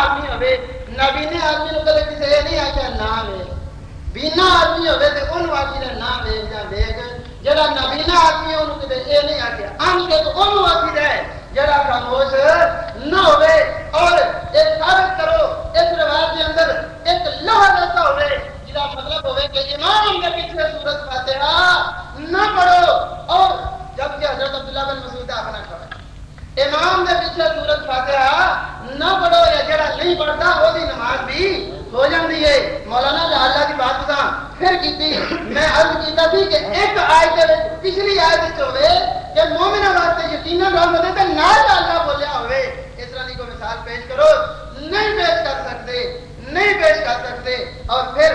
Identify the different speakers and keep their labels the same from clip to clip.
Speaker 1: آدمی ہوے نابینے آدمی نو کدے کسے نہیں نہ وے بینا آدمی ہوے تے اون نہ وے یا ویگ جڑا نابینا آدمی اونوں کدے نہیں ان کے تو اونوں دے جڑا خاموش نہ ہوے اور ثابت کرو اس روایت اندر ایک لفظ ایسا ہوے جدا مطلب ہوے کہ امام پیچھے فاتحہ نہ پڑھو اور جبکہ حضرت عبداللہ بن مسعود اپنا کھڑا امام دے پیچھے سورت فاتحہ نہ پڑھو یا جڑا نہیں پڑھتا وہ دی نماز بھی ہو جاندی ہے۔ مولانا نے کی بات بتا پھر کیتی، میں عرض کیتا تھی کہ ایک آیت دے پچھلی آیت وچ ہوے کہ مومناں واسطے یقینا رحمت ہے تے نال اللہ بولیا ہوے اس طرح دی کوئی مثال پیش کرو۔ نہیں پیش کر سکتے، نہیں پیش کر سکتے۔ اور پھر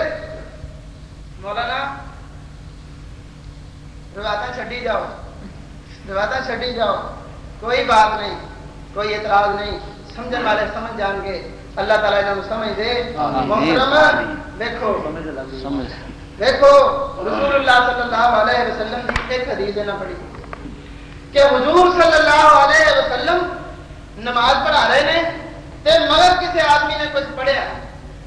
Speaker 1: مولانا روایتیں چھڈی جاؤ۔ روایتیں چھڈی جاؤ۔ کوئی بات نہیں کوئی اعتراض نہیں سمجھنے والے سمجھ جان گے۔ اللہ تعالیٰ انہوں سمجھ دے۔ محترم دیکھو۔ دیکھو رسول اللہ صلی اللہ علیہ وسلم کی ایک حدیث نہ پڑی۔ کہ حضور صلی اللہ علیہ وسلم نماز پڑھا رہے نے تے مگر کسی آدمی نے کچھ پڑھیا۔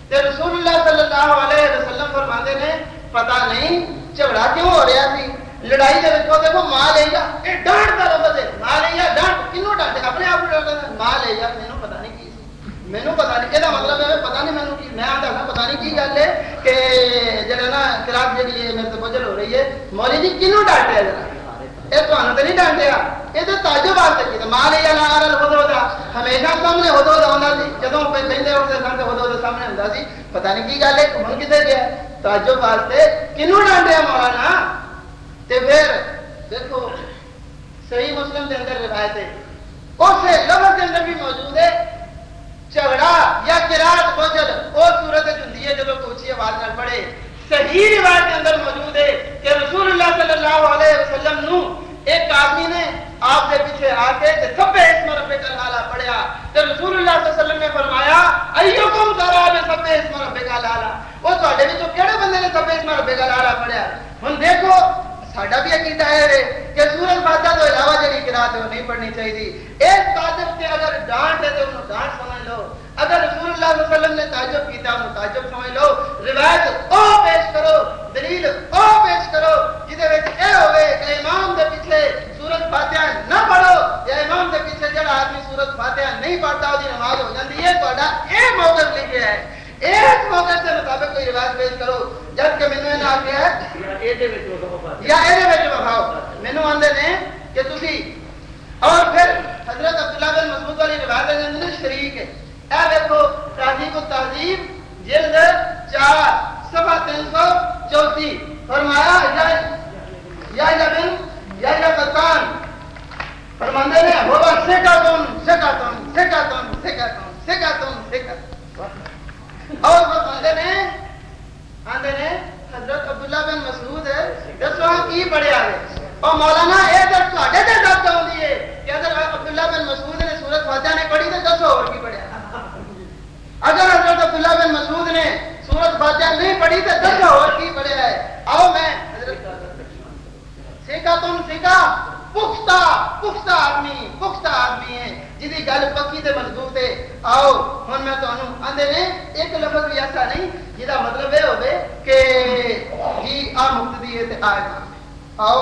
Speaker 1: تے رسول اللہ صلی اللہ علیہ وسلم فرماندے نے پتہ نہیں جھگڑا کیوں ہو رہا سی۔ لڑائی دے وچ دیکھو ماں لے جا اے ڈانٹ دا لفظ ہے ماں لے جا ڈانٹ۔ کینوں ڈانٹ؟ اپنے آپ کو ڈانٹ۔ ماں لے جا مینوں پتہ نہیں کی سی۔ مینوں نہیں اے مطلب ہے، پتہ نہیں مینوں کی، میں آندا نا نہیں کی گل ہے کہ جڑا نا قرات جڑی میرے تو بجل ہو رہی ہے۔ مولوی جی کینوں ڈانٹیا ذرا؟ نہیں ڈانٹیا اے تے تعجب ماں جا لا ہمیشہ سامنے ہدو دا سامنے ہوندا سی۔ پتہ نہیں کی گل ہے ہن کتے گیا تعجب کینوں ڈانٹیا مولانا؟ تے پھر دیکھو صحیح مسلم کے اندر روایت ہے اس لفظ کے اندر بھی موجود ہے جھگڑا یا کراط بوجل صورت ہے جب اونچی آواز نہ پڑے صحیح روایت کے اندر موجود ہے کہ رسول اللہ صلی اللہ علیہ وسلم نو ایک آدمی نے آپ کے پیچھے آ کے سب اسم کا پڑھیا تو رسول اللہ صلی اللہ علیہ وسلم نے فرمایا سب اسم وہ بندے نے سب اسم رب کا لالا پڑھیا ہوں دیکھو ساڈا بھی عقیدہ ہے کہ سورج فاتحہ تو علاوہ جڑی قرات ہے وہ نہیں پڑھنی چاہیے اس تعجب سے اگر ڈانٹ ہے تو انہوں ڈانٹ سمجھ لو اگر رسول اللہ صلی اللہ علیہ وسلم نے تعجب کیتا انہوں تعجب سمجھ لو روایت او پیش کرو دلیل او پیش کرو جدے وچ اے ہوے کہ امام دے پیچھے سورج فاتحہ نہ پڑھو یا امام دے پیچھے جڑا آدمی سورج فاتحہ نہیں پڑھتا دی نماز ہو جاندی ہے تہاڈا اے موقف لکھیا ہے اس موقع سے مطابق کوئی روایت پیش کرو۔ جبکہ مینوں نہ آکھیا ہے، یا ایرے وچ وکھاؤ مینوں آندے نے کہ تسی اور پھر حضرت عبداللہ بن مسعود والی روایت دے اندر شریک ہے۔ اے دیکھو، تہذیب و تہذیب، جلد چار، صفحہ تین سو چوسی فرمایا، یا یا بن یا یا قطان۔ فرماندے نے ہو بس سکا تم سکا تم سکا تم سکا تم سکا تم سکا اور فرماندے نے آندے نے حضرت عبداللہ بن مسعود دسو ہم کی پڑھیا ہے اور مولانا یہ تو تھوڑے تے دس آتی ہے، کہ اگر عبداللہ بن مسعود نے سورت فاتحہ نے پڑھی تو دسو اور کی پڑھیا اگر حضرت عبداللہ بن مسعود نے سورت فاتحہ نہیں پڑھی تو دسو اور کی پڑھیا ہے آؤ میں سیکھا تم سیکھا۔ پختہ پختہ آدمی پختہ آدمی ہے جی گل پکی تے مضبوط ہے۔ آؤ، ہن میں تانوں آندے نے ایک لفظ بھی ایسا نہیں جہاں مطلب یہ ہوے کہ جی آ مقتدی ہے تے آ آؤ،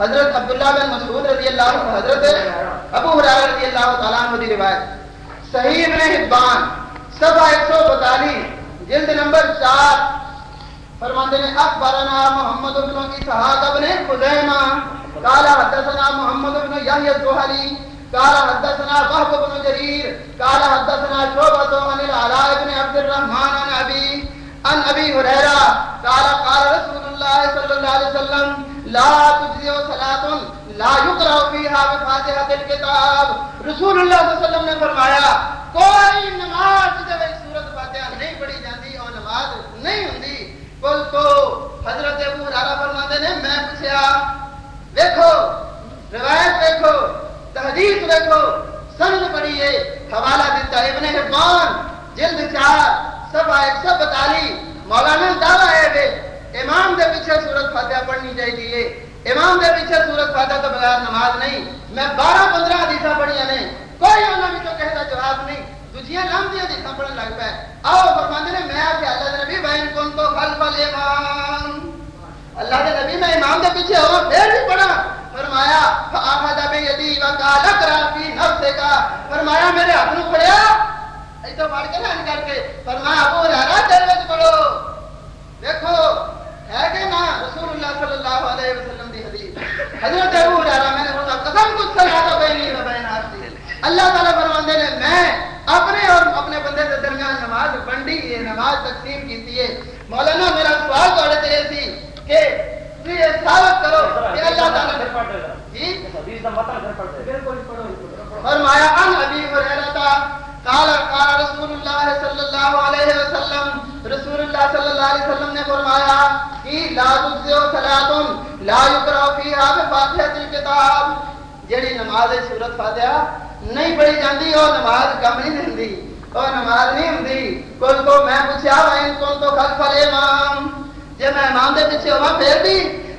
Speaker 1: حضرت عبداللہ بن مسعود رضی اللہ عنہ، حضرت ابو ہریرہ رضی اللہ تعالی عنہ دی روایت۔ صحیح ابن حبان، صفحہ 142 جلد نمبر 4 فرماندے نے، اخبرنا محمد بن اسحاق بن خزیمہ، قال حدثنا محمد بن يحيى الزهري قال حدثنا وهب بن جرير قال حدثنا شعبة عن العلاء بن عبد الرحمن عن أبي عن أبي هريرة قال قال رسول الله صلى الله عليه وسلم لا تجزي صلاة لا يقرأ فيها بفاتحة الكتاب رسول اللہ صلی اللہ علیہ وسلم نے فرمایا، کوئی نماز جب سورت فاتحہ نہیں پڑھی جاتی اور نماز نہیں ہوندی کل تو حضرت ابو ہرارہ فرماتے نے میں پوچھا، دیکھو حدیث رکھو سند پڑھیے، حوالہ دیتا ابن حبان، جلد چار سب آئے سب بتالی مولانا دعویٰ ہے بے امام دے پیچھے سورت فاتحہ پڑھنی چاہیے۔ امام دے پیچھے سورت فاتحہ تو بغیر نماز نہیں، میں بارہ پندرہ حدیث پڑھیا نے کوئی انہوں نے تو کہتا جواب نہیں دوسری نام دیا حدیث پڑھنے لگ پائے۔ آؤ فرماندے نے، میں آپ اللہ کے نبی، بہن کون تو خلف الامام۔ اللہ کے نبی، میں امام دے پیچھے ہوا پھر بھی پڑھا فرمایا آخذ بیدی وقال اقرا فی نفسک فرمایا، میرے ہاتھ نو پڑیا ایتھے پڑھ کے نہ کر کے۔ فرمایا، ابو ہریرہ دل وچ پڑھو۔ دیکھو، ہے کہ نہ؟ رسول اللہ صلی اللہ علیہ وسلم دی حدیث۔ حضرت ابو ہریرہ، میں نے بولا قسم کو صلاۃ بینی و بین عبدی اللہ تعالی فرماندے نے، میں اپنے اور اپنے بندے کے درمیان نماز بنڈی ہے نماز تقسیم کیتی ہے مولانا میرا سوال توڑے تے سی کہ یہ ثابت کرو کہ اللہ تعالی نے جی؟ فرمایا ان ابي هريره قال قال رسول الله صلی اللہ علیہ وسلم۔ رسول اللہ صلی اللہ علیہ وسلم نے فرمایا کہ لا تجزئ صلاه لا يقرا فيها بفاتحه الكتاب جڑی نماز سورۃ فاتحہ نہیں پڑھی جاندی او نماز کم نہیں دیندی او نماز نہیں ہوندی۔ کوئی کو میں پوچھا وین کون تو خلف الامام جے میں امام دے پیچھے ہوا پھر بھی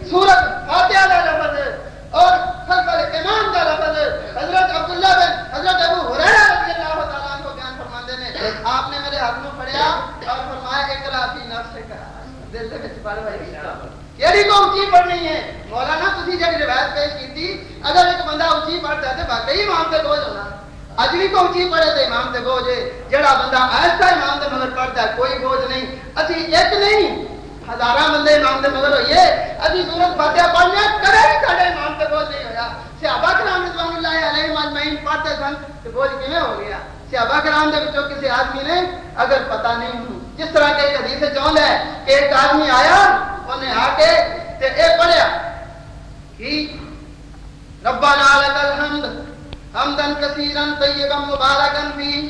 Speaker 1: سورۃ فاتحہ دا لفظ ہے اور خلف الامام کا لفظ ہے حضرت عبداللہ بن حضرت ابو ہریرہ رضی اللہ تعالیٰ عنہ بیان فرماندے نے۔ آپ نے میرے ہاتھ میں پڑھیا اور فرمایا اقرا فی نفسک دل دے وچ پڑھ بھائی۔ کیڑی کو اونچی پڑھنی ہے؟ مولانا تسی جڑی روایت پیش کیتی، اگر ایک بندہ اونچی پڑھتا ہے تے واقعی امام تے بوجھ ہونا۔ اج بھی کو اونچی پڑھے تے امام تے بوجھ ہے۔ جڑا بندہ ایسا امام دے مگر پڑھتا ہے، کوئی بوجھ نہیں۔ اسی ایک نہیں ہزارہ بندے امام دے مگر ہوئیے، ابھی سورت فاتحہ پڑھنے کرے بھی ساڈے امام تے بوجھ نہیں ہویا۔ صحابہ کرام رضوان اللہ علیہ اجمعین پڑھتے سن تے بوجھ کیویں ہو گیا؟ صحابہ کرام دے وچوں کسی آدمی نے اگر پتہ نہیں ہوں، جس طرح کہ ایک حدیث چاہندا ہے کہ ایک آدمی آیا انہیں آ کے تے اے پڑھیا کہ ربنا لك الحمد حمدا كثيرا طيبا مباركا فيه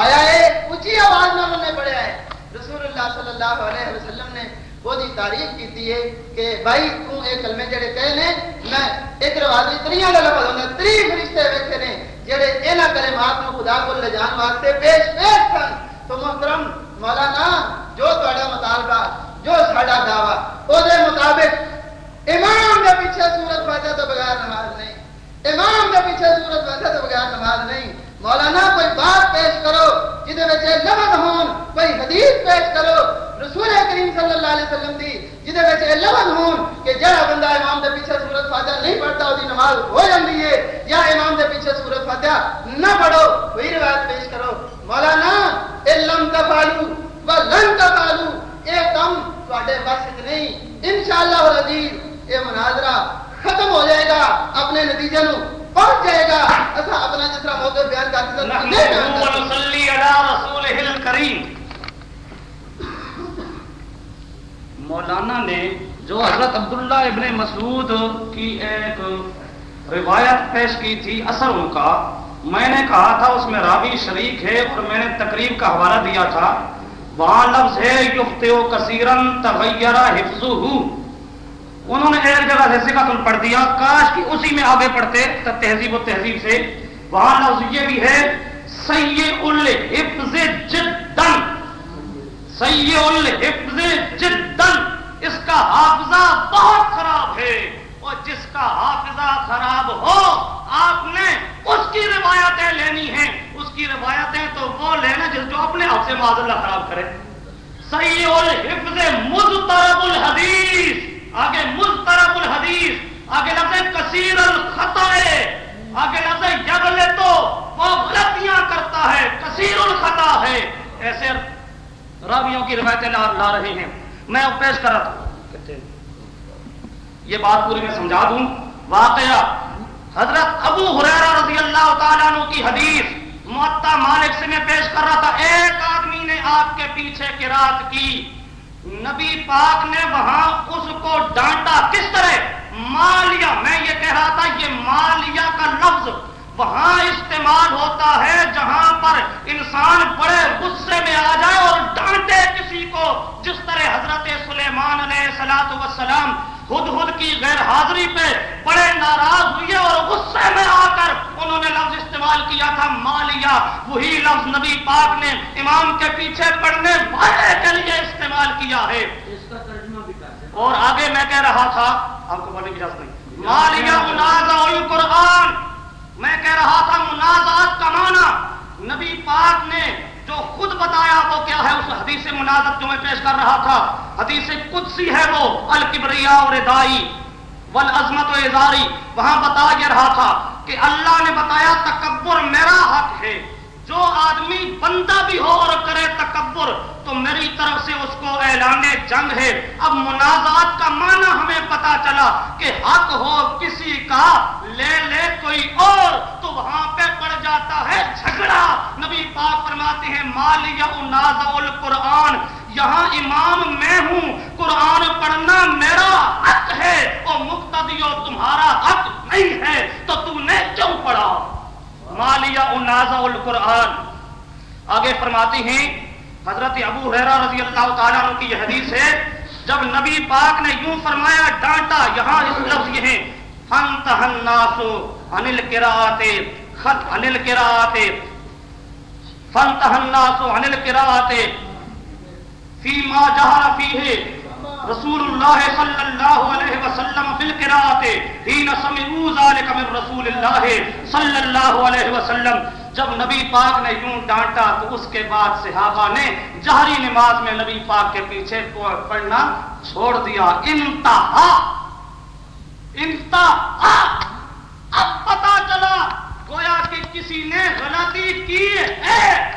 Speaker 1: آیا ہے اونچی آواز میں انہوں نے پڑھیا ہے۔ رسول اللہ صلی اللہ علیہ وسلم نے وہی تعریف کی ہے کہ بھائی تو ایک کلمے جڑے کہے نے، میں ایک روایت تریاں دا لفظ ہوندا تری فرشتے ویکھے نے جڑے انہاں کلمات نو خدا کو لے جان واسطے پیش پیش کر تو محترم مولانا، جو تہاڈا مطالبہ، جو ساڈا دعویٰ او دے مطابق امام دے پیچھے سورت فاتحہ تو بغیر نماز نہیں۔ امام دے پیچھے سورت فاتحہ تو بغیر نماز نہیں۔ مولانا، کوئی بات پیش کرو جہد لفظ ہون کوئی حدیث پیش کرو، رسول کریم صلی اللہ علیہ وسلم دی جہد لفظ ہون کہ جڑا بندہ امام دے پیچھے سورت فاتحہ نہیں پڑھتا وہ نماز ہو جاتی ہے، یا امام دے پیچھے سورت فاتحہ نہ پڑھو کوئی روایت پیش کرو۔ مولانا علم تفالو و لن تفالو اے کم تواڈے بس نہیں۔ انشاءاللہ العزیز یہ مناظرہ ختم ہو جائے گا اپنے نتیجے نو پہنچ جائے گا۔ ایسا اپنا جس طرح موقع بیان کرتے
Speaker 2: مولانا نے جو حضرت عبداللہ ابن مسعود کی ایک روایت پیش کی تھی اثر ان کا میں نے کہا تھا اس میں راوی شریک ہے اور میں نے تقریب کا حوالہ دیا تھا۔ وہاں لفظ ہے یفتو کثیرن تغیر حفظہ انہوں نے ایک جگہ سے سکت پڑھ دیا، کاش کی اسی میں آگے پڑھتے تو تہذیب و تہذیب سے۔ وہاں لفظ یہ بھی ہے سید الحفظ جدن سید الحفظ جدن اس کا حافظہ بہت خراب ہے۔ اور جس کا حافظہ خراب ہو، آپ نے اس کی روایتیں لینی ہیں۔ اس کی روایتیں تو وہ لینا جس جو اپنے آپ سے معذ اللہ خراب کرے۔ سید الحفظ مضطرب الحدیث۔ آگے مسترب الحدیث آگے لفظ کثیر الخطا ہے۔ آگے لفظ یغل تو وہ غلطیاں کرتا ہے کثیر الخطا ہے۔ ایسے راویوں کی روایتیں لا, رہے ہیں۔ میں اب پیش کرا تھا یہ بات پوری میں سمجھا دوں۔ واقعہ حضرت ابو حریرہ رضی اللہ تعالیٰ عنہ کی حدیث معطا مالک سے میں پیش کر رہا تھا۔ ایک آدمی نے آپ کے پیچھے کی رات کی۔ نبی پاک نے وہاں اس کو ڈانٹا۔ کس طرح؟ مالیا میں یہ کہہ رہا تھا، یہ مالیا کا لفظ وہاں استعمال ہوتا ہے جہاں پر انسان بڑے غصے میں آ جائے اور ڈانٹے کسی کو، جس طرح حضرت سلیمان علیہ سلاۃ وسلام خود خود کی غیر حاضری پہ بڑے ناراض ہوئے اور غصے میں آ کر انہوں نے لفظ استعمال کیا تھا مالیا وہی لفظ نبی پاک نے امام کے پیچھے پڑھنے والے کے لیے استعمال کیا ہے۔ اور آگے میں کہہ رہا تھا آپ کو بولنے کی اجازت نہیں۔ مالیا منازع القرآن۔ میں کہہ رہا تھا منازعات کا معنی۔ نبی پاک نے جو خود بتایا وہ کیا ہے، اس حدیث سے منازعت جو میں پیش کر رہا تھا۔ حدیث قدسی ہے وہ، الکبریا اور دائی ول عظمت و اظہاری۔ وہاں بتا یہ رہا تھا کہ اللہ نے بتایا تکبر میرا حق ہے۔ جو آدمی بندہ بھی ہو اور کرے تکبر، تو میری طرف سے اس کو اعلان جنگ ہے۔ اب منازعات کا معنی ہمیں پتا چلا کہ حق ہو کسی کا، لے لے کوئی اور، تو وہاں جاتا ہے، جھگڑا۔ نبی پاک فرماتے ہیں مالیا القرآن، یہاں امام میں ہوں، قرآن پڑھنا میرا حق ہے اور مقتدی تمہارا حق نہیں ہے، تو تم نے کیوں پڑھا؟ مالیا انازا القرآن۔ آگے فرماتی ہیں، حضرت ابو حیرا رضی اللہ تعالیٰ عنہ کی یہ حدیث ہے، جب نبی پاک نے یوں فرمایا، ڈانٹا، یہاں اس لفظ یہ ہیں فن تہناسو انل کراتے خط انل کراتے فن تہناسو انل کراتے فی ما جہر فی رسول اللہ صلی اللہ علیہ وسلم فی القراءت حين سمعوا ذلك من رسول اللہ صلی اللہ علیہ وسلم۔ جب نبی پاک نے یوں ڈانٹا تو اس کے بعد صحابہ نے جہری نماز میں نبی پاک کے پیچھے پڑھنا چھوڑ دیا۔ انتہا انتہا، اب پتا چلا گویا کہ کسی نے غلطی کی ہے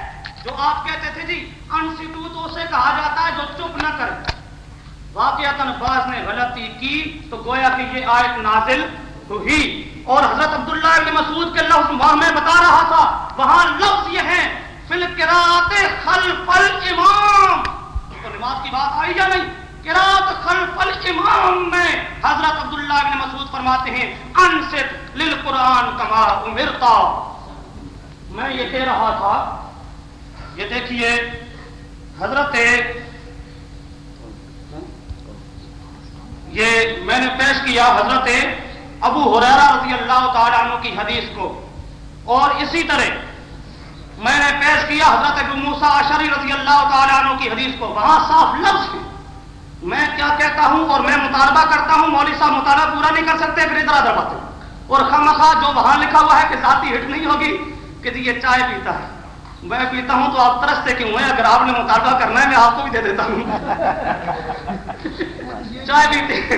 Speaker 2: جو آپ کہتے تھے جی انسٹو تو اسے کہا جاتا ہے جو چپ نہ کرے۔ واقعات باز نے غلطی کی تو گویا کہ یہ آیت نازل ہوئی۔ اور حضرت عبداللہ ابن مسعود کے لفظ وہاں میں بتا رہا تھا، وہاں لفظ یہ ہے فل کراط خلف الامام۔ تو نماز کی بات آئی یا نہیں؟ خلف الامام میں حضرت عبداللہ ابن مسعود فرماتے ہیں، انصت للقرآن کما امرتا۔ میں یہ کہہ رہا تھا، یہ دیکھیے، حضرت یہ میں نے پیش کیا حضرت ابو حریرہ رضی اللہ تعالیٰ عنہ کی حدیث کو۔ اور اسی طرح میں نے پیش کیا حضرت ابو موسا اشری رضی اللہ تعالیٰ عنہ کی حدیث کو۔ وہاں صاف لفظ ہے۔ میں کیا کہتا ہوں اور میں مطالبہ کرتا ہوں، مولوی صاحب مطالبہ پورا نہیں کر سکتے، پھر ادھر ادھر باتیں۔ اور خامخواہ جو وہاں لکھا ہوا ہے کہ ذاتی ہٹ نہیں ہوگی، کہ جی یہ چائے پیتا ہے۔ میں پیتا ہوں تو آپ ترستے کیوں ہیں؟ اگر آپ نے مطالبہ کرنا ہے، میں آپ کو بھی دے دیتا ہوں۔ چائے پیتے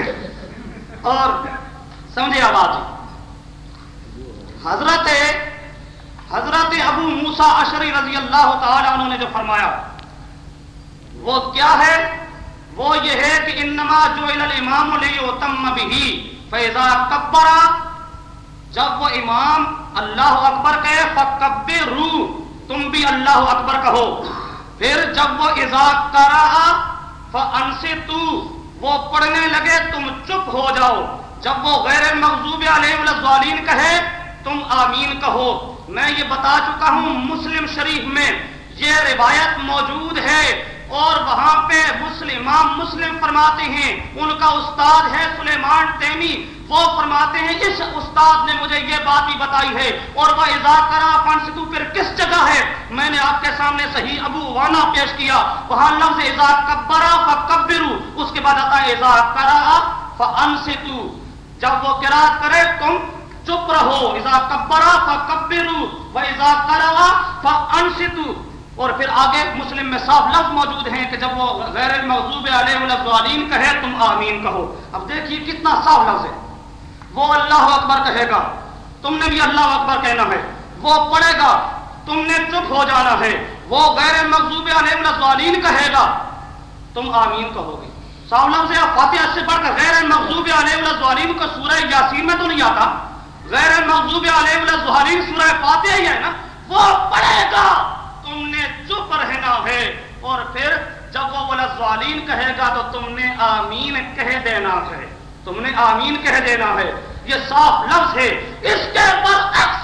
Speaker 2: اور سمجھے آواز حضرت حضرت ابو موسا اشری رضی اللہ تعالی انہوں نے جو فرمایا، وہ کیا ہے؟ وہ یہ ہے کہ انما جو امام لیتم بھی فیضا کبرا جب وہ امام اللہ اکبر کہے فکبر رو تم بھی اللہ اکبر کہو۔ پھر جب وہ ازا کرا تو وہ پڑھنے لگے، تم چپ ہو جاؤ۔ جب وہ غیر مغضوب علیہ کہے، تم آمین کہو۔ میں یہ بتا چکا ہوں، مسلم شریف میں یہ روایت موجود ہے۔ اور وہاں پہ مسلم مسلم فرماتے ہیں، ان کا استاد ہے سلیمان تیمی، وہ فرماتے ہیں، اس استاد نے مجھے یہ بات بھی بتائی ہے، اور وہ کرا فنسدو پھر کس جگہ ہے؟ میں نے آپ کے سامنے صحیح ابو وانا پیش کیا، وہاں لفظ ازا کبرا فکبرو، اس کے بعد آتا ہے ازا کرا فانسدو جب وہ قرات کرے، تم چپ رہو ازا کبرا فکبرو، و ازا کرا فانسدو اور پھر آگے مسلم میں صاف لفظ موجود ہیں کہ جب وہ غیر الموضوب علیہ الضالین کہے تم آمین کہو۔ اب دیکھیے کتنا صاف لفظ ہے۔ وہ اللہ اکبر کہے گا۔ تم نے بھی اللہ اکبر کہنا ہے۔ وہ پڑھے گا۔ تم نے چپ ہو جانا ہے۔ وہ غیر مغضوب علیہ الضالین کہے گا۔ تم آمین کہو گے۔ صاف لفظ ہے۔ فاتحہ سے پڑھ کر غیر مغضوب علیہ الضالین کا سورہ یاسین میں تو نہیں آتا۔ غیر مغضوب علیہ الضالین سورہ فاتحہ ہی ہے نا۔ وہ پڑھے گا۔ تم نے چپ رہنا ہے۔ اور پھر جب وہ ظالین کہے گا تو تم نے آمین کہہ دینا ہے۔ تم نے آمین کہہ دینا ہے۔ یہ صاف لفظ ہے۔ اس کے برعکس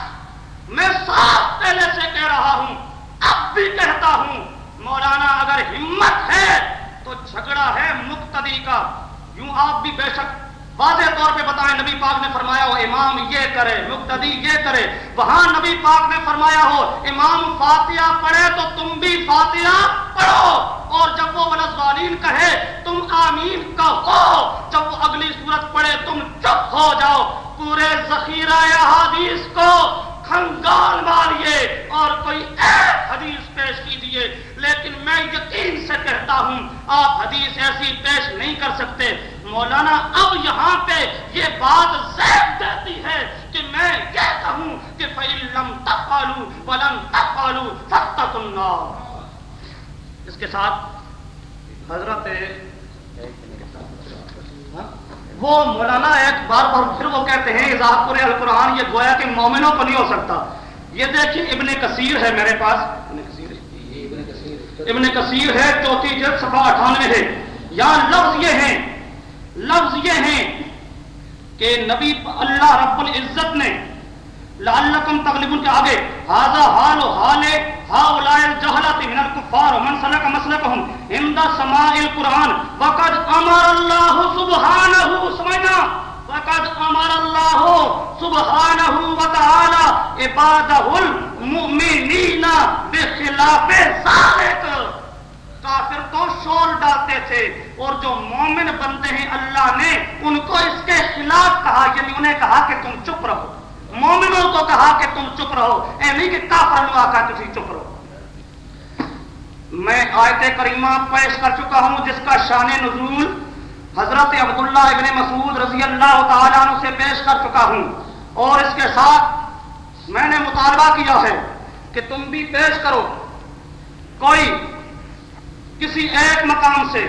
Speaker 2: میں صاف پہلے سے کہہ رہا ہوں۔ اب بھی کہتا ہوں۔ مولانا اگر ہمت ہے تو جھگڑا ہے مقتدی کا۔ یوں آپ بھی بے شک واضح طور پہ بتائیں، نبی پاک نے فرمایا ہو، امام یہ کرے، مقتدی یہ کرے۔ وہاں نبی پاک نے فرمایا ہو، امام فاتحہ پڑھے تو تم بھی فاتحہ پڑھو۔ اور جب وہ ولزوالین کہے، تم آمین کہو۔ جب وہ اگلی صورت پڑھے، تم چپ ہو جاؤ۔ پورے ذخیرہ حدیث کو کھنگال ماریے اور کوئی ایک حدیث پیش کیجیے لیکن میں یقین یقین سے کہتا ہوں۔ آپ حدیث ایسی پیش نہیں کر سکتے۔ مولانا، اب یہاں پہ یہ بات زیب دیتی ہے کہ میں یہ کہوں کہ فَإِلَّمْ تَفْعَلُوا وَلَمْ تَفْعَلُوا فَاتَّقُوا النَّارِ اس کے ساتھ حضرت وہ مولانا ایک بار بار پھر وہ کہتے ہیں اضاف القرآن، یہ گویا کہ مومنوں کو نہیں ہو سکتا۔ یہ دیکھیں ابن کثیر ہے میرے پاس۔ ابن کثیر ہے، چوتھی جلد صفحہ اٹھانوے ہے۔ یہاں لفظ یہ ہیں، لفظ یہ ہیں کہ نبی اللہ رب العزت نے لعلکم تغلبون کے آگے هذا حال حال هؤلاء الجهلة من الكفار ومن سلك مسلكهم عند سماع القرآن، وقد امر الله سبحانه سمعنا وقد امر الله سبحانه وتعالى عباده المؤمنين بخلاف ذلك. کافر تو شور ڈالتے تھے اور جو مومن بنتے ہیں اللہ نے ان کو اس کے خلاف کہا یعنی انہیں کہا کہ تم چپ رہو۔ مومنوں کو کہا کہ تم چپ رہو۔ اے نہیں کہ کافر نو آکا تھی چپ رہو۔ میں آیت کریمہ پیش کر چکا ہوں جس کا شان نزول حضرت عبداللہ ابن مسعود رضی اللہ تعالیٰ عنہ سے پیش کر چکا ہوں اور اس کے ساتھ میں نے مطالبہ کیا ہے کہ تم بھی پیش کرو۔ کوئی کسی ایک مقام سے۔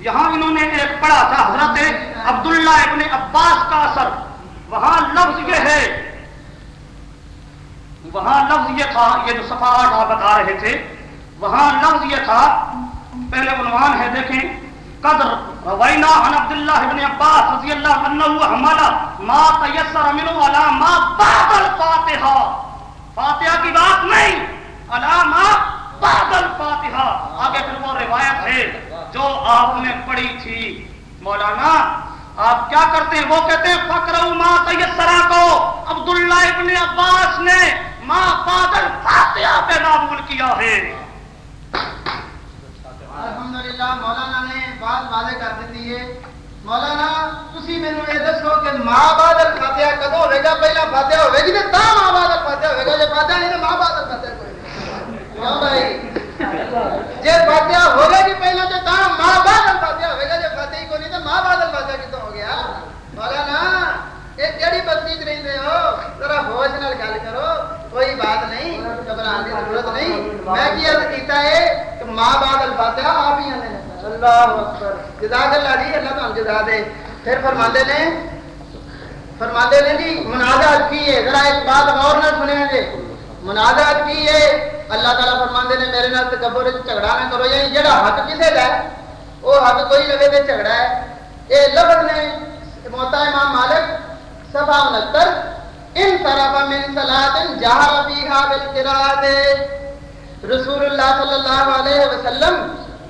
Speaker 2: یہاں انہوں نے ایک پڑھا تھا، حضرت عبداللہ ابن عباس کا اثر۔ وہاں لفظ یہ ہے۔ وہاں لفظ یہ تھا، یہ جو صفحات آپ بتا رہے تھے، وہاں لفظ یہ تھا۔ پہلے عنوان ہے، دیکھیں۔ قدر. روینا عن عبداللہ ابن عباس رضی اللہ عنہ حمالا ما تیسر منو علا ما بعد الفاتحہ. فاتحہ کی بات نہیں، علا ما بعد الفاتحہ. آگے پھر وہ روایت ہے جو آپ نے پڑھی تھی۔ مولانا، آپ کیا کرتے ہیں؟ وہ کہتے ہیں فکر ما تیسرا کو۔ عبداللہ ابن عباس نے ما بعد الفاتحہ پہ معمول کیا ہے
Speaker 1: الحمدللہ مولانا نے بات واضح کر دیتی ہے مولانا تسی مینوں یہ دسو کہ ماں بعد الفاتحہ کدو ہوے گا پہلا فاتحہ ہوے گی تے تا ماں بعد الفاتحہ ہوے گا جے فاتحہ نہیں تے ماں بعد کوئی نہیں کیوں بھائی جے فاتحہ ہوے گی پہلا تے تا ماں بعد ہوے گا جے فاتحہ کو نہیں تے ماں بعد الفاتحہ کتوں ہو گیا مولانا یہ کیڑی بستی چ رہندے ہو ذرا ہوش نال گل کرو کوئی بات نہیں گھبران کی ضرورت نہیں میں کی عرض کیتا ہے کہ ماں بعد الفاتحہ آپ ہی آنے اللہ اکبر جزاک اللہ جی اللہ تعالی جزا دے پھر فرماندے نے فرماندے نے جی مناجات کی ہے۔ ذرا ایک بات غور نہ سنیں جی۔ مناجات کی ہے۔ اللہ تعالی فرماندے نے میرے نال تکبر جھگڑا نہ کرو۔ یعنی جڑا حق کسے دا ہے وہ حق کوئی لگے تے جھگڑا ہے۔ اے لفظ نے موتا امام مالک صفحہ 69 ان طرف من صلاۃ جہر فیھا بالقراءۃ رسول اللہ صلی اللہ علیہ وسلم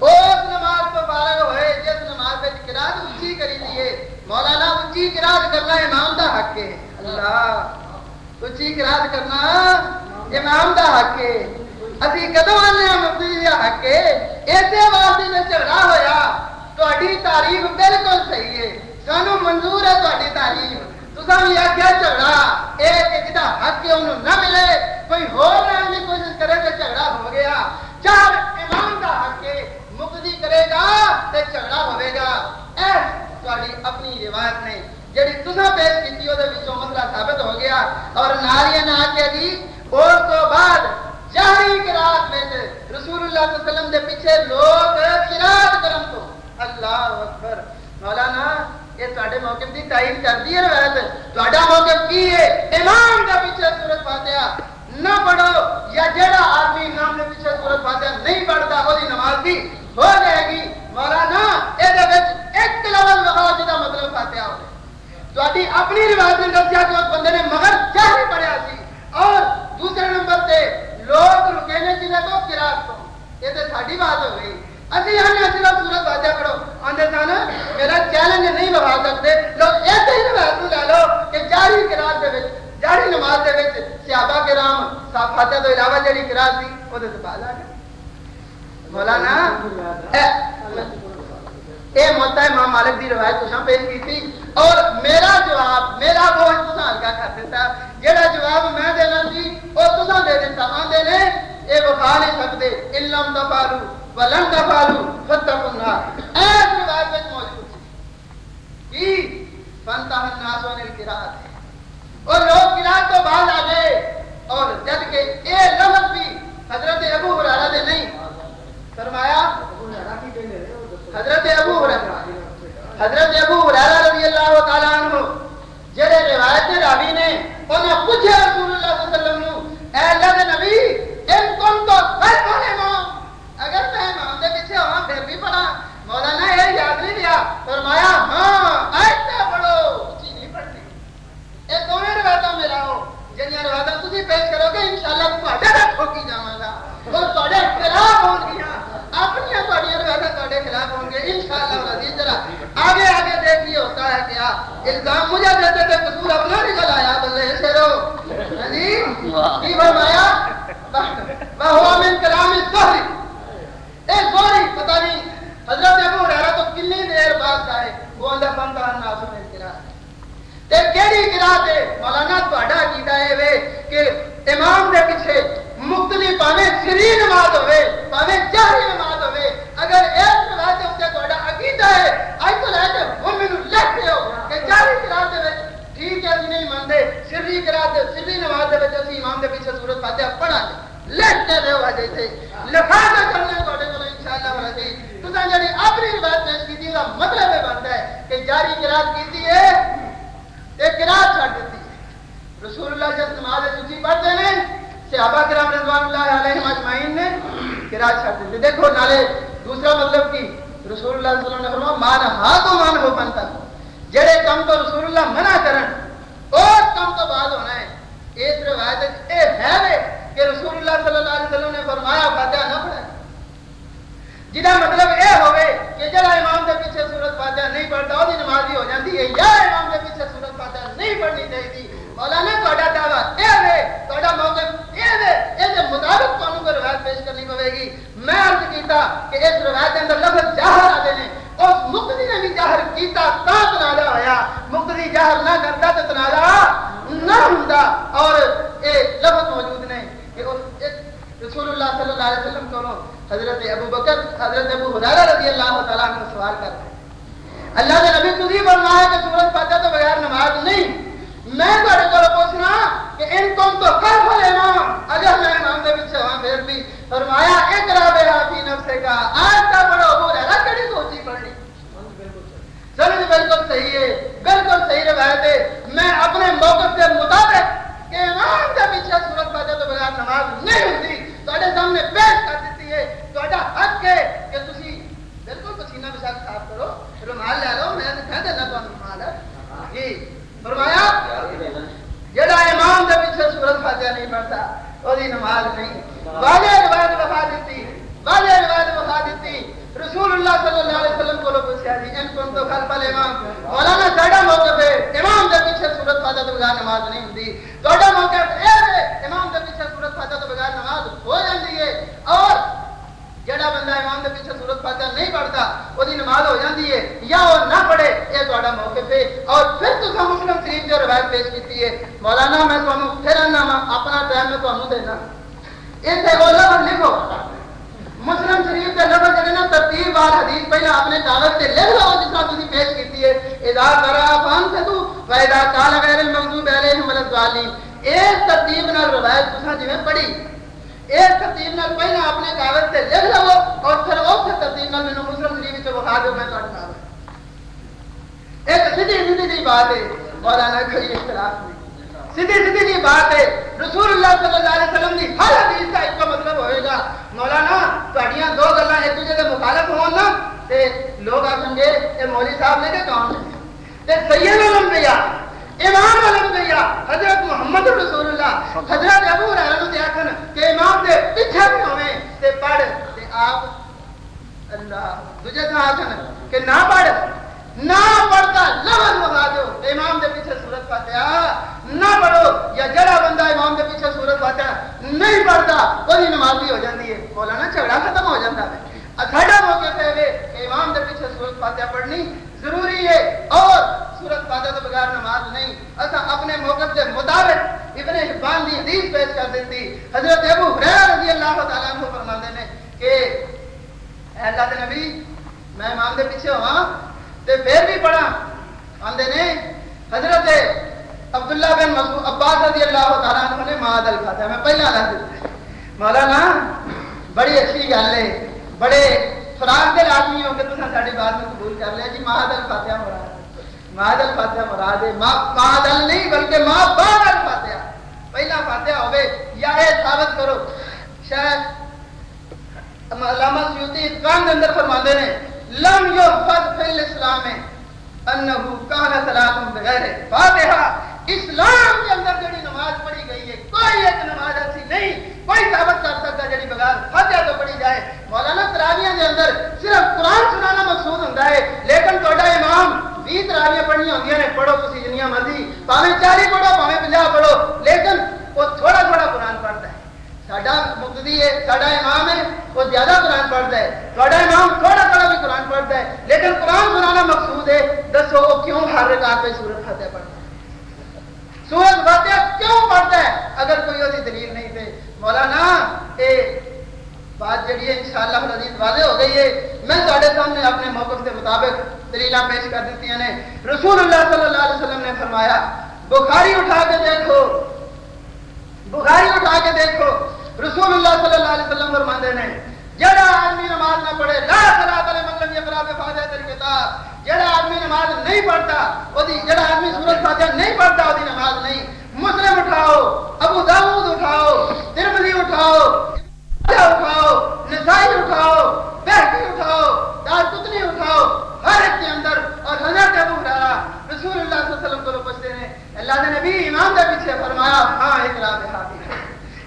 Speaker 1: اس نماز تو فارغ ہوئے، جس نماز میں قرات اونچی کری دیے مولانا اونچی قرات کرنا امام دا حق ہے۔ اللہ، اونچی قرات کرنا امام دا حق ہے۔ اسی کدو آنے مفتی دا حق ہے۔ ایسے واسطے میں جھگڑا ہویا، تہاڈی تعریف بالکل صحیح ہے۔ سانو منظور ہے تہاڈی تعریف۔ تساں بھی آکھیا جھگڑا، اے کہ جدا حق ہے انہوں نہ ملے، کوئی ہور رہنے کی کوشش کرے تے جھگڑا ہو گیا۔ چار امام دا حق ہے۔ مقضی کرے گا تے جھگڑا ہوے گا اے تہاڈی اپنی روایت نے جڑی تساں پیش کیتی او دے وچوں مسئلہ ثابت ہو گیا اور ناریاں نے آکھیا جی اس تو بعد جہری قرات میں رسول اللہ صلی اللہ علیہ وسلم دے پیچھے لوگ قرات کرن تو اللہ اکبر مولانا یہ تے موقف کی تائید کرتی ہے روایت تا موقف کی ہے امام کا پیچھے سورت فاتحہ نہ پڑھو یا جڑا آدمی امام کے پیچھے سورت فاتحہ نہیں پڑھتا وہ نماز بھی ہو جائے گی۔ مولانا یہ تلاوت لگاؤ جا مطلب فاتحہ ہو تاری اپنی روایت نے دسیا کہ اس بندے نے مگر جہری پڑھیا سی۔ اور دوسرے نمبر تے لوگ رکے نے جنہیں تو کراط تو یہ تو ساری بات ہو گئی۔ اسی ہمیں صرف سورت واجہ پڑھو آندے سن، میرا چیلنج نہیں بڑھا سکتے۔ لوگ ایسے ہی روایت لے لو کہ جاری قرات دے وچ جاری نماز دے وچ صحابہ کرام، صاحب فاتحہ تو علاوہ جڑی قرات سی او دے تے بعد آ مولانا، اے موتا امام مالک دی روایت تساں پیش کیتی اور میرا جواب، میرا بوجھ تساں ہلکا کر دیتا جڑا جواب میں دینا سی، او تساں دے دیتا آندے ہاں، نے اے وکھا نہیں سکتے۔ علم تفالو ولن تفعلوا فاتقوا النار ایس روایت میں موجود ہے۔ جی، کہ فانتہ الناس عن القراءت۔ اور لوگ قراءت تو بعد آ گئے۔ اور جد کے اے لفظ بھی حضرت ابو ہریرہ نے نہیں۔ فرمایا، حضرت ابو حضرت ابو ہریرہ رضی اللہ تعالی عنہ، جڑے روایت راوی نے، انہاں پوچھا رسول اللہ صلی اللہ علیہ وسلم اے اللہ کے نبی، ان کن تو غیر امام اگر میں امام دے پیچھے ہوا پھر بھی پڑھا مولانا یہ یاد نہیں لیا فرمایا ہاں ایسا پڑھو اچھی نہیں پڑھتی یہ دونوں روایتوں میں لاؤ جنیا روایتیں تھی پیش کرو گے انشاءاللہ تھوڑے نہ ٹھوکی جاواں گا۔ اور تھوڑے خلاف ہون گیا اپنی تھوڑی روایتیں تھوڑے خلاف ہوں گے انشاءاللہ عزیز ذرا آگے آگے دیکھیے ہوتا ہے کیا الزام مجھے دیتے تھے قصور اپنا نکل آیا بلے شیرو ہاں جی؟ کی فرمایا وہ من کلام الزہری سوری پتہ نہیں حضرت ابو ہریرہ تو کتنی دیر بعد آئے وہ اندر بندہ الناس میں کرا تے کیڑی کرا تے مولانا تہاڈا عقیدہ اے وے کہ امام دے پیچھے مختلف پاوے سری نماز ہوے پاوے جہری نماز ہوے۔ اگر ایک روایت تے تہاڈا عقیدہ ہے اج تو لے کے وہ مینوں لکھ دیو کہ جہری کرا دے وچ ٹھیک ہے نہیں مانتے سری کرا دے سری نماز دے وچ اسی امام دے پیچھے سورت فاتحہ پڑھا دے لکھ کے دیو اج تے لکھا کے کرنے تہاڈے کول انشاءاللہ والا جی تساں جڑی اپنی روایت پیش کیتی دا مطلب یہ بنتا ہے کہ جاری قرات کیتی ہے ایک قرات چھڈ دیتی ہے رسول اللہ جس نماز سچی پڑھتے ہیں صحابہ کرام رضوان اللہ علیہ اجمعین نے قرات چھڈ دیتی دیکھو نالے دوسرا مطلب کی رسول اللہ صلی اللہ علیہ وسلم نے فرمایا مان ہا تو مان ہو بنتا جڑے کم تو رسول اللہ منع کرن اور کم تو بعد ہونا ہے۔ اس روایت اے ہے وے کہ رسول اللہ صلی اللہ علیہ وسلم نے فرمایا، فاتحہ نہ پڑھے جہاں مطلب یہ ہوئے کہ جڑا امام کے پیچھے سورت فاتحہ نہیں پڑھتا وہ نمازی ہو جاتی ہے۔ یا امام کے پیچھے سورت فاتحہ نہیں پڑھنی چاہیے مولانا تھوڑا دعویٰ یہ ہے تھوڑا موقف یہ ہے یہ مطابق تمہیں کو روایت پیش کرنی پڑے گی۔ میں عرض کیتا کہ اس روایت کے اندر لفظ جاہر آتے ہیں اور مقتدی نے بھی جہر کیتا تا تنازع ہویا مقتدی جہر نہ کرتا تو تنازع نہ ہوندا۔ اور یہ لفظ موجود نے کہ رسول اللہ صلی اللہ علیہ وسلم کو حضرت ابو بکر، حضرت ابو حریرہ رضی اللہ تعالیٰ عنہ سوال کرتے ہیں۔ اللہ کے نبی تجھے فرمایا کہ سورج فاتحہ تو بغیر نماز نہیں۔ میں تھوڑے کو پوچھنا کہ ان کم تو کل ہو امام؟ اگر میں امام کے پیچھے وہاں پھر بھی فرمایا اقرا بے حافی نفسے کا، آج کا پڑھو ابو حریرہ کڑی سوچی پڑھنی؟ سمجھ بالکل صحیح ہے، بالکل صحیح روایت ہے۔ میں اپنے موقف کے مطابق کہ امام کے پیچھے سورج فاتحہ تو بغیر نماز نہیں ہوتی تھوڑے سامنے پیش کر دیتی ہے تھوڑا حق ہے کہ تسی بالکل پسینہ بشاک صاف کرو رومال لے لو میں نے کہہ دینا تو رومال ہے جی فرمایا جڑا امام دے پیچھے سورت وہی نماز نہیں۔ واجہ روایت وفا دیتی واجہ روایت وفا دیتی رسول اللہ صلی اللہ علیہ وسلم کو لوگ پوچھا جی ان کو تو خلف الامام؟ مولانا، ساڈا موقع پہ امام دے پیچھے صورت فاتحہ تو بغیر نماز نہیں ہوندی۔ تہاڈا موقف اے امام دے پیچھے صورت فاتحہ تو بغیر نماز ہو جاندی ہے۔ اور جڑا بندہ امام دے پیچھے سورت فاتحہ نہیں پڑھتا وہی نماز ہو جاتی ہے، یا وہ نہ پڑھے، یہ تہاڈا موقف ہے۔ اور پھر تو مسلم شریف جو روایت پیش کی ہے، مولانا میں تمہیں پھر آنا اپنا ٹائم میں تمہیں دینا۔ اتنے وہ لفظ لکھو۔ مسلم شریف کے لفظ جڑے نا ترتیب وال حدیث پہلا اپنے کاغذ سے لکھ لو، جس طرح تھی پیش کی ہے۔ اذا کرا فان سے تو فائدہ قال غیر المغضوب علیہم ولا الضالین۔ اس ترتیب نال روایت تساں جویں پڑھی۔ اس ترتیب نال پہلا اپنے کاغذ سے لکھ لو اور پھر اس ترتیب نال مینوں مسلم شریف سے بخا دو میں تہاڈے نال ایک سیدھی سیدھی جی بات ہے مولانا کوئی اختلاف نہیں سیدھی سیدھی جی بات ہے رسول اللہ صلی اللہ علیہ وسلم کی ہر حدیث کا ایک مطلب ہوئے گا مولانا تھوڑیاں دو گلا ایک دوسرے کے مخالف ہون نا تے لوگ آخر گے یہ مولوی صاحب نے کہ کون تے سید الانبیاء امام الانبیاء حضرت محمد رسول اللہ حضرت ابو ہریرہ تے آکھن کہ امام دے پیچھے بھی ہویں تے پڑھ تے آپ اللہ دوجے تے آکھن کہ نہ پڑھ نہ پڑھتا لفظ بتا دو امام دے پیچھے سورت فاتحہ نہ پڑھو یا جڑا بندہ امام دے پیچھے سورت فاتحہ نہیں پڑھتا وہی نمازی ہو جاتی ہے مولانا جھگڑا ختم ہو جاتا ہے ساڈا موقع پہ کہ امام دے پیچھے سورت فاتحہ پڑھنی ضروری ہے اور سورت فاتحہ تو بغیر نماز نہیں۔ اسا اپنے موقف کے مطابق ابن حبان دی حدیث پیش کر دیتی۔ حضرت ابو ہریرہ رضی اللہ تعالیٰ عنہ فرماتے ہیں کہ اے اللہ دے نبی، میں امام دے پیچھے ہوا تے پھر بھی پڑھا آندے نے حضرت عبداللہ بن مسعود عباس رضی اللہ تعالیٰ عنہ نے ماد الفاتحہ، میں پہلا لفظ۔ مولانا، بڑی اچھی گل ہے۔ بڑے فراغ دل آدمی ہو کے تم ساری بات میں قبول کر لیا جی ماد الفاتحہ مراد ماد الفاتحہ مراد ہے۔ ماد ال نہیں بلکہ ماں بعد الفاتحہ۔ پہلا فاتحہ ہوے یا یہ ثابت کرو۔ شاید علامہ سیوطی اتقان کے اندر فرماتے ہیں لم یو یحفظ فی الاسلام انہو کان صلاۃ بغیر فاتحہ۔ اسلام کے اندر جڑی نماز پڑھی گئی ہے، کوئی ایک نماز ایسی نہیں، کوئی ثابت کر سکتا جڑی بغیر فاتحہ تو پڑھی جائے۔ مولانا تراویحاں دے اندر صرف قرآن سنانا مقصود ہوندا ہے، لیکن تہاڈا امام 20 تراویحاں پڑھنی ہوندیاں نے، پڑھو تسی جنیاں مرضی بھاویں 40 پڑھو بھاویں 50 پڑھو، لیکن وہ تھوڑا تھوڑا قرآن پڑھتا ہے۔ ساڈا مقتدی ہے، ساڈا امام ہے، وہ زیادہ قرآن پڑھتا ہے۔ تھوڑا امام تھوڑا تھوڑا بھی قرآن پڑھتا ہے، لیکن قرآن سنانا مقصود ہے، دسو وہ کیوں ہر رکعت پہ سورت فاتحہ پڑھتا ہے؟ سورت فاتحہ کیوں پڑھتا ہے؟ اگر کوئی وہی دلیل نہیں تھے مولانا، اے بات جڑی ہے انشاءاللہ العزیز واضح ہو گئی ہے، میں ساڈے سامنے اپنے موقف کے مطابق دلیلاں پیش کر دیتی ہیں رسول اللہ صلی اللہ علیہ وسلم نے فرمایا، بخاری اٹھا کے دیکھو۔ بخاری اٹھا کے دیکھو۔ رسول اللہ صلی اللہ علیہ وسلم فرماندے نے، جڑا آدمی نماز نہ پڑھے، لا صلاۃ علی من لم یقرا بفاتحۃ الکتاب جڑا آدمی نماز نہیں پڑھتا او جڑا آدمی سورۃ فاتحہ نہیں پڑھتا او نماز نہیں۔ مسلم اٹھاؤ، ابو داؤد اٹھاؤ، ترمذی اٹھاؤ اٹھاؤ، نسائی اٹھاؤ، بہقی اٹھاؤ دار دارقطنی اٹھاؤ، ہر ایک کے اندر اور حضرت ابو ہریرہ رسول اللہ صلی اللہ علیہ وسلم کو پوچھتے ہیں، اللہ نے نبی امام کے پیچھے فرمایا ہاں اقرا بہا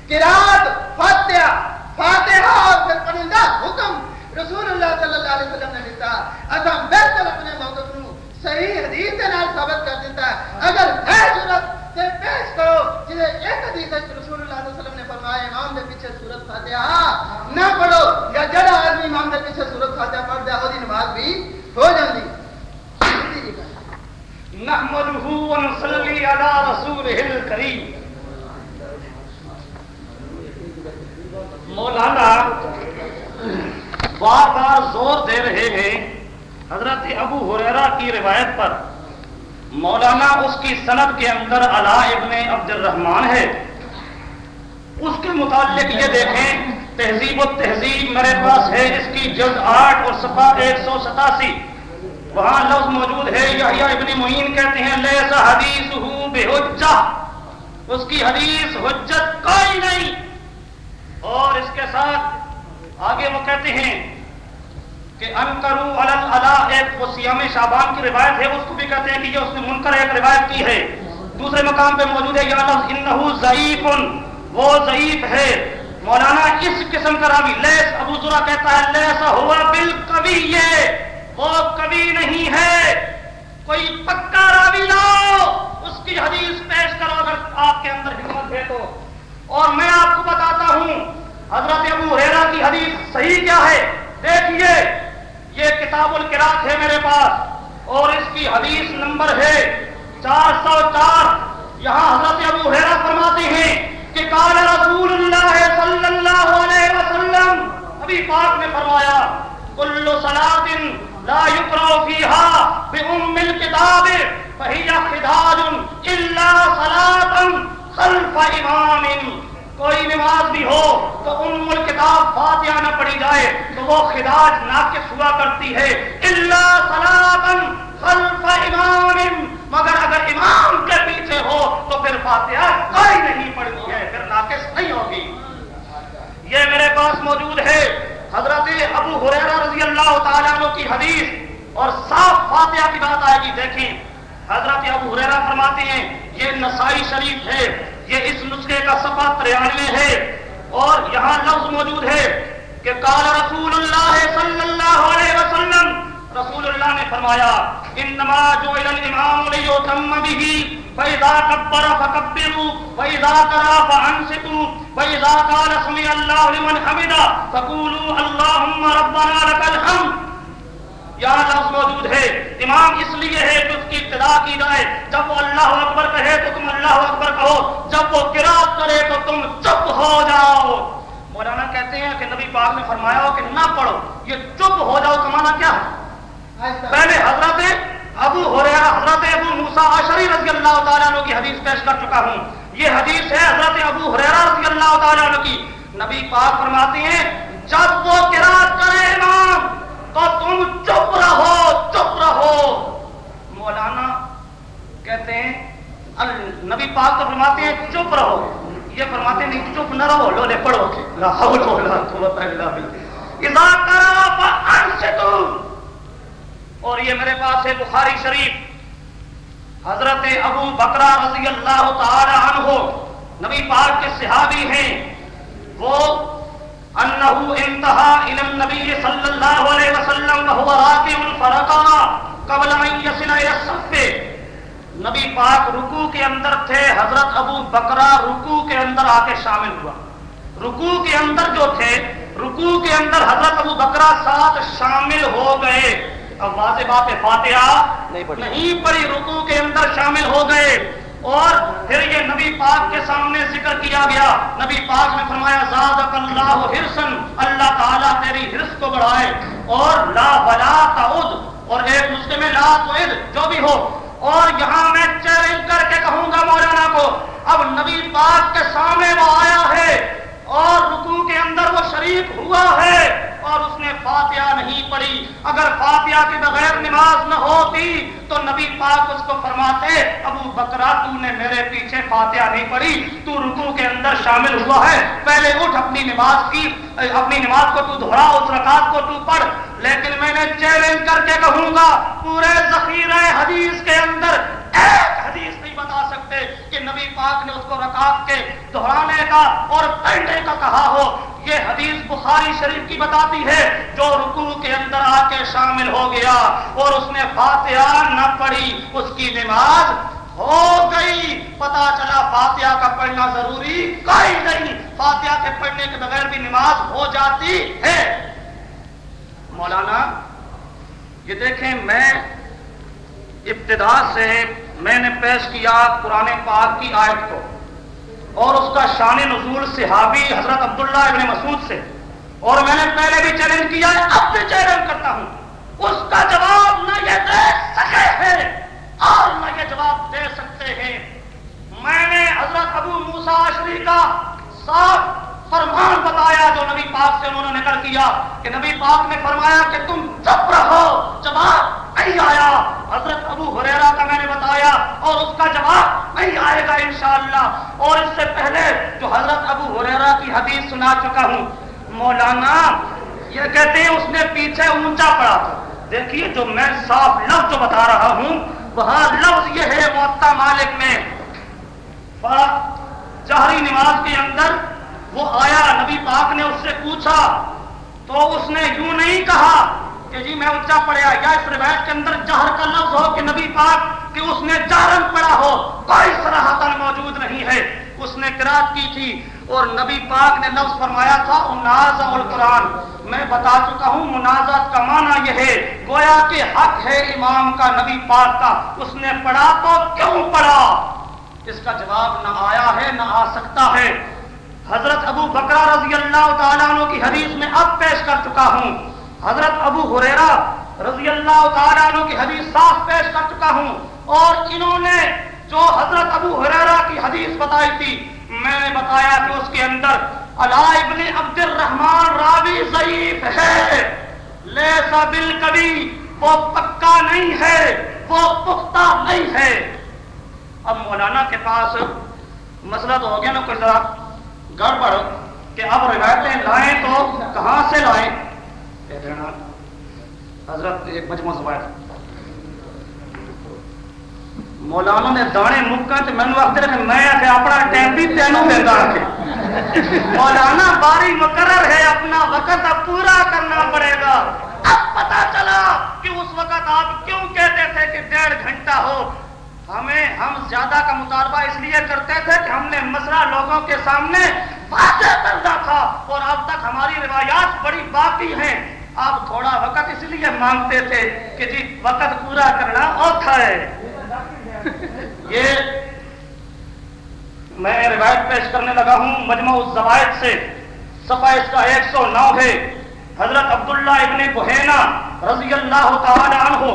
Speaker 1: قرات فاتحہ فاتحہ اور پھر پڑھنا حکم۔ رسول اللہ صلی اللہ علیہ وسلم نے دیتا اسا بہتر اپنے موقف نو صحیح حدیث کے نال ثابت کر دیتا اگر ہے ضرورت تے پیش کرو جسے ایک حدیث ہے رسول اللہ صلی اللہ علیہ وسلم نے فرمایا امام دے پیچھے سورت فاتحہ نہ پڑھو یا جڑا آدمی امام دے پیچھے سورت فاتحہ پڑھ دے اودی نماز بھی ہو جاندی
Speaker 2: نحمده ونصلي على رسوله الكريم مولانا بار بار زور دے رہے ہیں۔ حضرت ابو حریرہ کی روایت پر مولانا اس کی سند کے اندر علا ابن عبد الرحمان ہے۔ اس کے متعلق یہ دیکھیں، تہذیب و تہذیب میرے پاس ہے۔ اس کی جلد آٹھ اور صفحہ ایک سو ستاسی۔ وہاں لفظ موجود ہے۔ یحییٰ ابن معین کہتے ہیں لیسا حدیث ہو بے اس کی حدیث حجت کوئی نہیں۔ اور اس کے ساتھ آگے وہ کہتے ہیں کہ انکرو علا ایک وہ سیام شابان کی روایت ہے، اس کو بھی کہتے ہیں کہ یہ اس نے منکر ایک روایت کی ہے۔ دوسرے مقام پہ موجود ہے، یا لفظ انہو ضعیف وہ ضعیف ہے۔ مولانا اس قسم کا راوی، لیس ابو ذرا کہتا ہے لیسا ہوا بالکوی، یہ وہ کبھی نہیں ہے۔ کوئی پکا راوی لاؤ اس کی حدیث پیش کرو، اگر آپ کے اندر حکمت ہے تو۔ اور میں آپ کو بتاتا ہوں، حضرت ابو ریرا کی حدیث صحیح کیا ہے؟ دیکھیے یہ کتاب القرات ہے میرے پاس اور اس کی حدیث نمبر ہے چار سو چار۔ یہاں حضرت ابو ریرا فرماتے ہیں کہ کال رسول اللہ صلی اللہ علیہ وسلم ابھی پاک نے فرمایا، کل صلاۃ لا يقرأ فيها بأم الكتاب فهي خداج إلا صلاة خلف امام۔ کوئی نماز بھی ہو تو ام الکتاب فاتحہ نہ پڑھی جائے، تو وہ خداج ناقص ہوا کرتی ہے۔ اللہ خلف امام، مگر اگر امام کے پیچھے ہو تو پھر فاتحہ کوئی نہیں پڑھتی ہے، پھر ناقص نہیں ہوگی۔ یہ میرے پاس موجود ہے۔ حضرت ابو حریرہ رضی اللہ تعالیٰ عنہ کی حدیث، اور صاف فاتحہ کی بات آئے گی، دیکھیں۔ حضرت ابو حریرہ فرماتے ہیں، یہ نسائی شریف ہے۔ یہ اس نسخے کا صفحہ تریانوے ہے اور یہاں لفظ موجود ہے کہ کال رسول اللہ صلی اللہ علیہ وسلم، رسول اللہ نے فرمایا، انما جو الامام لیتم به فاذا كبر فكبروا واذا قرا فانصتوا واذا قال سمع الله لمن حمده، فقولوا اللهم ربنا لك الحمد۔ یہاں لفظ موجود ہے، امام اس لیے ہے کہ اس کی ابتدا کی جائے، جب وہ اللہ اکبر کہے تو اللہ اکبر کہو جب وہ گراط کرے تو تم چپ ہو جاؤ۔ مولانا کہتے ہیں کہ نبی پاک نے فرمایا ہو کہ نہ پڑھو یہ چپ ہو جاؤ کمانا کیا ہے؟ پہلے حضرت ابو ہو رہا حضرت ابو موسا اشری رضی اللہ تعالیٰ عنہ کی حدیث پیش کر چکا ہوں۔ یہ حدیث ہے حضرت ابو حریرا رضی اللہ تعالیٰ عنہ کی۔ نبی پاک فرماتے ہیں جب وہ کرا کرے امام تو تم چپ رہو چپ رہو۔ مولانا کہتے ہیں نبی پاک تو فرماتے ہیں چپ رہو۔ یہ فرماتے نہیں چپ نہ رہو لو لے پڑھو لا حول ولا قوت الا بالله اذا قرا فانصتوا اور یہ میرے پاس ہے بخاری شریف۔ حضرت ابو بکرا رضی اللہ تعالی عنہ، نبی پاک کے صحابی ہیں۔ وہ انہو انتہا الى النبی صلی اللہ علیہ وسلم، وہو راکع فرقا قبل ان یصل الى الصف۔ نبی پاک رکو کے اندر تھے حضرت ابو بکرا رکو کے اندر آ کے شامل ہوا۔ رکو کے اندر جو تھے رکو کے اندر حضرت ابو بکرا ساتھ شامل ہو گئے۔ اب واضح بات ہے فاتحہ نہیں پڑی رکو کے اندر شامل ہو گئے۔ اور پھر یہ نبی پاک کے سامنے ذکر کیا گیا۔ نبی پاک نے فرمایا زادک اللہ حرسن اللہ تعالیٰ تیری حرس کو بڑھائے۔ اور لا بلا تعود اور ایک میں لا تعود جو بھی ہو اور یہاں میں چیلنج کر کے کہوں گا مولانا کو، اب نبی پاک کے سامنے وہ آیا ہے اور رکو کے اندر وہ شریک ہوا ہے اور اس نے فاتحہ نہیں پڑھی۔ اگر فاتحہ کے بغیر نماز نہ ہوتی تو نبی پاک اس کو فرماتے، ابو بکرا تو نے میرے پیچھے فاتحہ نہیں پڑھی، تو رکو کے اندر شامل ہوا ہے۔ پہلے اٹھ اپنی نماز کی، اپنی نماز کو تو دہرا اس رکعت کو تو پڑھ۔ لیکن میں نے چیلنج کر کے کہوں گا، پورے ذخیرہ حدیث کے اندر ایک حدیث نہیں بتا سکتے کہ نبی پاک نے اس کو رکعت کے دہرانے کا اور پڑھنے کا کہا ہو۔ یہ حدیث بخاری شریف کی بتاتی ہے، جو رکوع کے اندر آ کے شامل ہو گیا اور اس نے فاتحہ نہ پڑھی، اس کی نماز ہو گئی۔ پتا چلا فاتحہ کا پڑھنا ضروری کوئی نہیں، فاتحہ کے پڑھنے کے بغیر بھی نماز ہو جاتی ہے۔ مولانا، یہ دیکھیں میں ابتدا سے میں نے پیش کیا قرآن پاک کی آیت کو اور اس کا شان نزول صحابی حضرت عبداللہ ابن مسعود سے اور میں نے پہلے بھی چیلنج کیا ہے، اب بھی چیلنج کرتا ہوں۔ اس کا جواب نہ یہ دے سکے ہیں اور نہ یہ جواب دے سکتے ہیں۔ میں نے حضرت ابو موسا شری کا صاف فرمان بتایا جو نبی پاک سے انہوں نے نکل کیا کہ نبی پاک نے فرمایا کہ تم چپ رہو، جواب نہیں آیا۔ حضرت ابو حریرا کا میں نے بتایا اور اس کا جواب نہیں آئے گا انشاءاللہ۔ اور اس سے پہلے جو حضرت ابو حریرا کی حدیث سنا چکا ہوں، مولانا، یہ کہتے ہیں اس نے پیچھے اونچا پڑا تھا۔ دیکھیے جو میں صاف لفظ بتا رہا ہوں، وہاں لفظ یہ ہے معتا مالک میں۔ چہری نماز کے اندر وہ آیا نبی پاک نے اس سے پوچھا، تو اس نے یوں نہیں کہا کہ جی میں اونچا پڑیا یا اس روایت کے اندر جہر کا لفظ ہو کہ نبی پاک کہ اس نے جہرن پڑا ہو کوئی سراہتن موجود نہیں ہے۔ اس نے قرات کی تھی اور نبی پاک نے لفظ فرمایا تھا منازع القرآن۔ میں بتا چکا ہوں منازعت کا معنی یہ ہے، گویا کہ حق ہے امام کا، نبی پاک کا۔ اس نے پڑھا تو کیوں پڑھا؟ اس کا جواب نہ آیا ہے، نہ آ سکتا ہے۔ حضرت ابو بکرا رضی اللہ تعالیٰ عنہ کی حدیث میں اب پیش کر چکا ہوں۔ حضرت ابو حریرا رضی اللہ تعالیٰ عنہ کی حدیث صاف پیش کر چکا ہوں۔ اور انہوں نے جو حضرت ابو حریرا کی حدیث بتائی تھی، میں نے بتایا کہ اس کے اندر ابن عبد الرحمان راوی ضعیف ہے۔ لیسا بل کبھی وہ پکا نہیں ہے، وہ پختہ نہیں ہے۔ اب مولانا کے پاس مسئلہ تو ہو گیا نا کوئی ذرا۔ گڑبڑ کہ اب روایتیں لائیں تو کہاں سے لائیں؟ حضرت ایک مجموعہ زبان مولانا نے دانے مکا تو مینو آخر کہ میں اپنا ٹائم بھی تینوں دینا رکھے مولانا باری مقرر ہے، اپنا وقت اب پورا کرنا پڑے گا۔ اب پتا چلا کہ اس وقت آپ کیوں کہتے تھے کہ ڈیڑھ گھنٹہ ہو۔ ہمیں ہم زیادہ کا مطالبہ اس لیے کرتے تھے کہ ہم نے مسئلہ لوگوں کے سامنے واضح کرنا تھا اور اب تک ہماری روایات بڑی باقی ہیں۔ آپ تھوڑا وقت اس لیے مانگتے تھے کہ جی وقت پورا کرنا اوکھا ہے۔ یہ میں روایت پیش کرنے لگا ہوں مجموع الزوائد سے۔ صفحہ اس کا ایک سو نو ہے۔ حضرت عبداللہ ابن بحینا رضی اللہ تعالی عنہ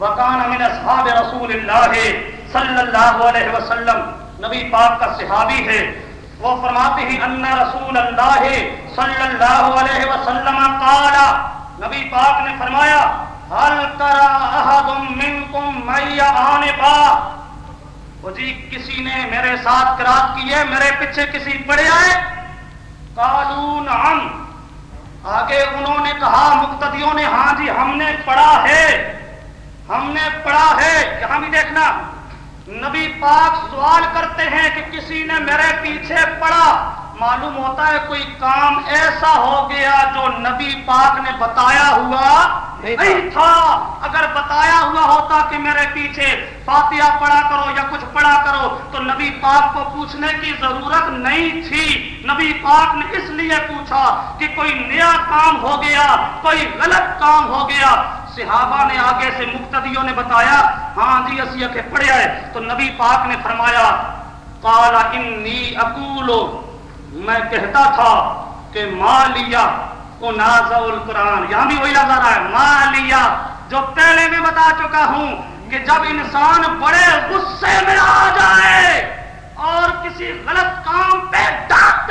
Speaker 2: وکان من اصحاب رسول اللہ صلی اللہ علیہ وسلم۔ نبی پاک کا صحابی ہے۔ وہ فرماتے ہیں، ان رسول اللہ صلی اللہ علیہ وسلم قال نبی پاک نے فرمایا حل کرا احد منکم میا آنے وہ جی کسی نے میرے ساتھ کرات کی ہے، میرے پیچھے کسی پڑے آئے۔ قالون ہم آگے انہوں نے کہا، مقتدیوں نے ہاں جی ہم نے پڑھا ہے۔ ہم نے پڑھا ہے یہاں بھی دیکھنا۔ نبی پاک سوال کرتے ہیں کہ کسی نے میرے پیچھے پڑا معلوم ہوتا ہے کوئی کام ایسا ہو گیا جو نبی پاک نے بتایا ہوا نہیں تھا۔ اگر بتایا ہوا ہوتا کہ میرے پیچھے فاتحہ پڑھا کرو یا کچھ پڑھا کرو تو نبی پاک کو پوچھنے کی ضرورت نہیں تھی۔ نبی پاک نے اس لیے پوچھا کہ کوئی نیا کام ہو گیا کوئی غلط کام ہو گیا۔ صحابہ نے آگے سے مقتدیوں نے بتایا ہاں جی اسی کے پڑھے آئے تو نبی پاک نے فرمایا کالا انی اکولو میں کہتا تھا کہ ماں لیا کو نازا القرآن۔ یہاں بھی وہی لفظ آ رہا ہے ماں جو پہلے میں بتا چکا ہوں کہ جب انسان بڑے غصے میں آ جائے اور کسی غلط کام پہ ڈاک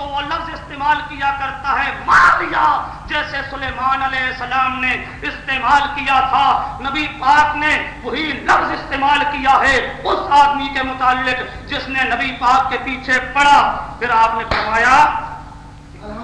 Speaker 2: تو وہ لفظ استعمال کیا کرتا ہے ماریا جیسے سلیمان علیہ السلام نے استعمال کیا تھا، نبی پاک نے وہی لفظ استعمال کیا ہے۔ اس آدمی کے متعلق جس نے نبی پاک کے پیچھے پڑا، پھر آپ نے فرمایا